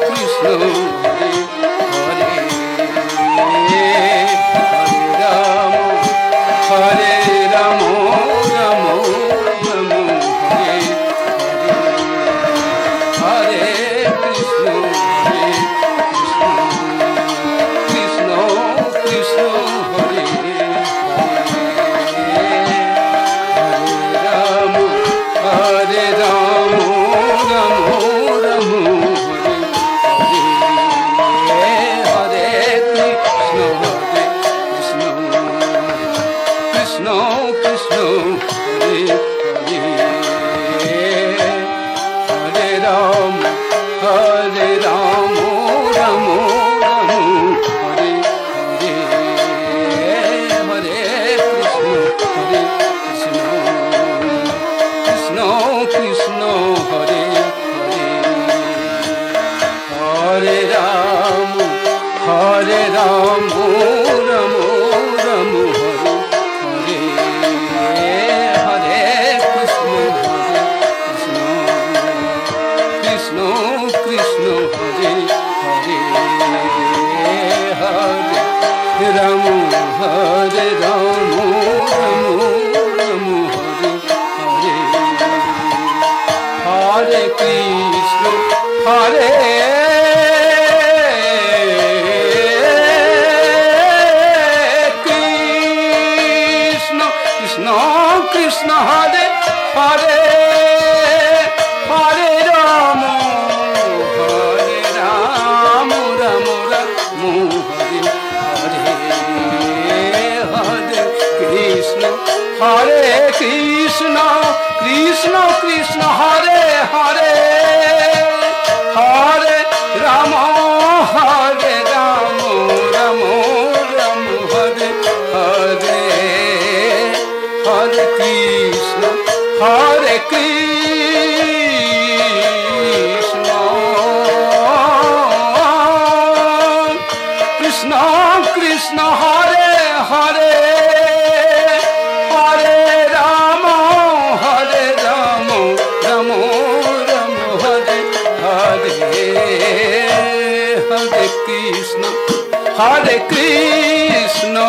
too slow. Hare Hare Krishna Krishna Krishna Hare Hare. Hare Krishna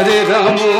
Hare Rama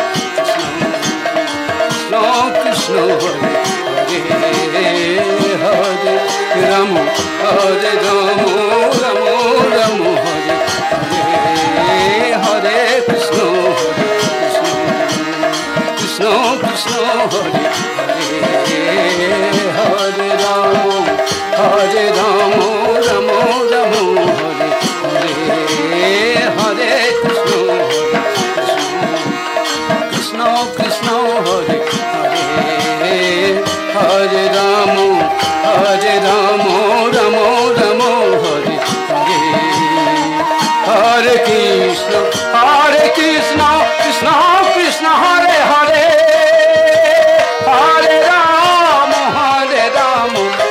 Hare Ram, Hare Ram.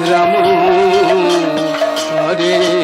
Ram Hare